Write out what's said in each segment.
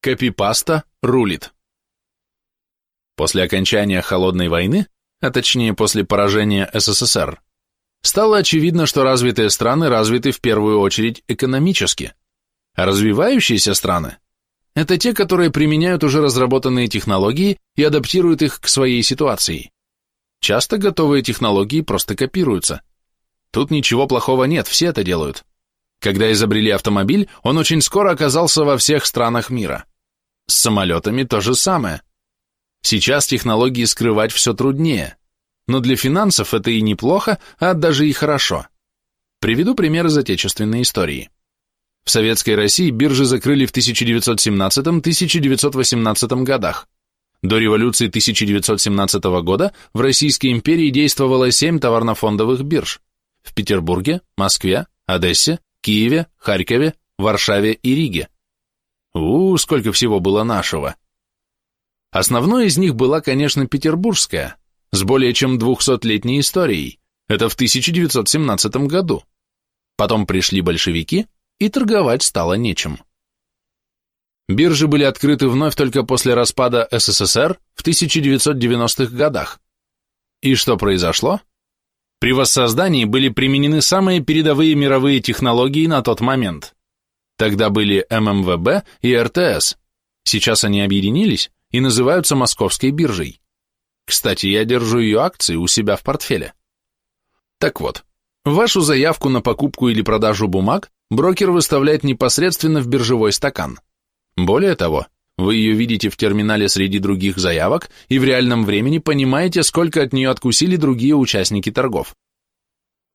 Копипаста рулит. После окончания Холодной войны, а точнее после поражения СССР, стало очевидно, что развитые страны развиты в первую очередь экономически, а развивающиеся страны – это те, которые применяют уже разработанные технологии и адаптируют их к своей ситуации. Часто готовые технологии просто копируются. Тут ничего плохого нет, все это делают. Когда изобрели автомобиль, он очень скоро оказался во всех странах мира. С самолетами то же самое. Сейчас технологии скрывать все труднее, но для финансов это и неплохо, а даже и хорошо. Приведу пример из отечественной истории. В Советской России биржи закрыли в 1917-1918 годах. До революции 1917 года в Российской империи действовало 7 товарно-фондовых бирж в Петербурге, Москве, Одессе, Киеве, Харькове, Варшаве и Риге. У, сколько всего было нашего. Основной из них была, конечно, петербургская, с более чем 200-летней историей. Это в 1917 году. Потом пришли большевики, и торговать стало нечем. Биржи были открыты вновь только после распада СССР в 1990-х годах. И что произошло? При воссоздании были применены самые передовые мировые технологии на тот момент. Тогда были ММВБ и РТС. Сейчас они объединились и называются Московской биржей. Кстати, я держу ее акции у себя в портфеле. Так вот, вашу заявку на покупку или продажу бумаг брокер выставляет непосредственно в биржевой стакан. Более того, вы ее видите в терминале среди других заявок и в реальном времени понимаете, сколько от нее откусили другие участники торгов.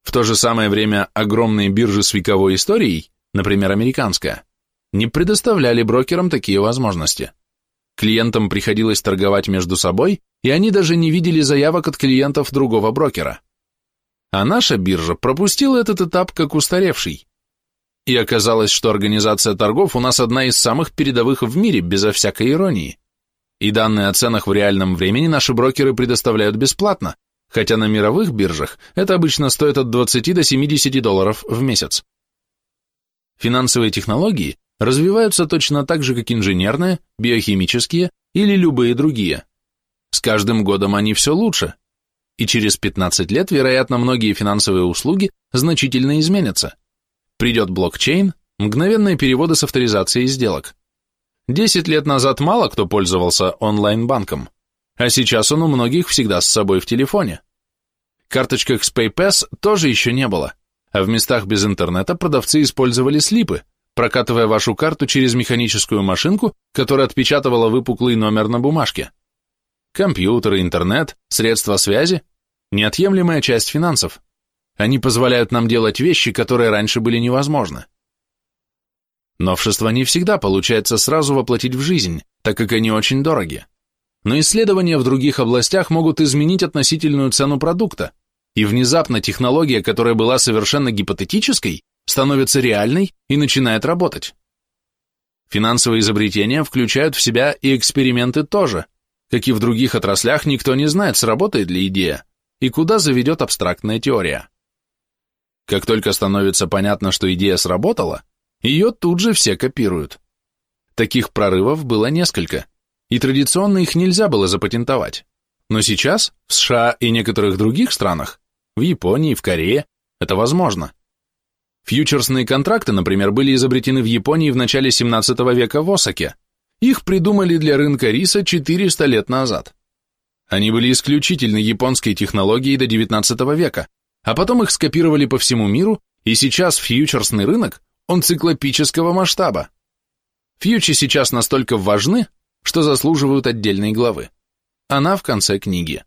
В то же самое время огромные биржи с вековой историей, например, американская, не предоставляли брокерам такие возможности. Клиентам приходилось торговать между собой, и они даже не видели заявок от клиентов другого брокера. А наша биржа пропустила этот этап как устаревший. И оказалось, что организация торгов у нас одна из самых передовых в мире, безо всякой иронии. И данные о ценах в реальном времени наши брокеры предоставляют бесплатно, хотя на мировых биржах это обычно стоит от 20 до 70 долларов в месяц. Финансовые технологии развиваются точно так же, как инженерные, биохимические или любые другие. С каждым годом они все лучше, и через 15 лет, вероятно, многие финансовые услуги значительно изменятся. Придет блокчейн, мгновенные переводы с авторизацией сделок. Десять лет назад мало кто пользовался онлайн-банком, а сейчас он у многих всегда с собой в телефоне. Карточек с PayPass тоже еще не было, а в местах без интернета продавцы использовали слипы, прокатывая вашу карту через механическую машинку, которая отпечатывала выпуклый номер на бумажке. Компьютеры, интернет, средства связи – неотъемлемая часть финансов. Они позволяют нам делать вещи, которые раньше были невозможны. Новшества не всегда получается сразу воплотить в жизнь, так как они очень дороги. Но исследования в других областях могут изменить относительную цену продукта, и внезапно технология, которая была совершенно гипотетической, становится реальной и начинает работать. Финансовые изобретения включают в себя и эксперименты тоже, как и в других отраслях никто не знает, сработает ли идея и куда заведет абстрактная теория. Как только становится понятно, что идея сработала, ее тут же все копируют. Таких прорывов было несколько, и традиционно их нельзя было запатентовать. Но сейчас в США и некоторых других странах, в Японии, в Корее, это возможно. Фьючерсные контракты, например, были изобретены в Японии в начале 17 века в Осаке. Их придумали для рынка риса 400 лет назад. Они были исключительно японской технологией до 19 века, а потом их скопировали по всему миру, и сейчас фьючерсный рынок, он циклопического масштаба. Фьючи сейчас настолько важны, что заслуживают отдельной главы. Она в конце книги.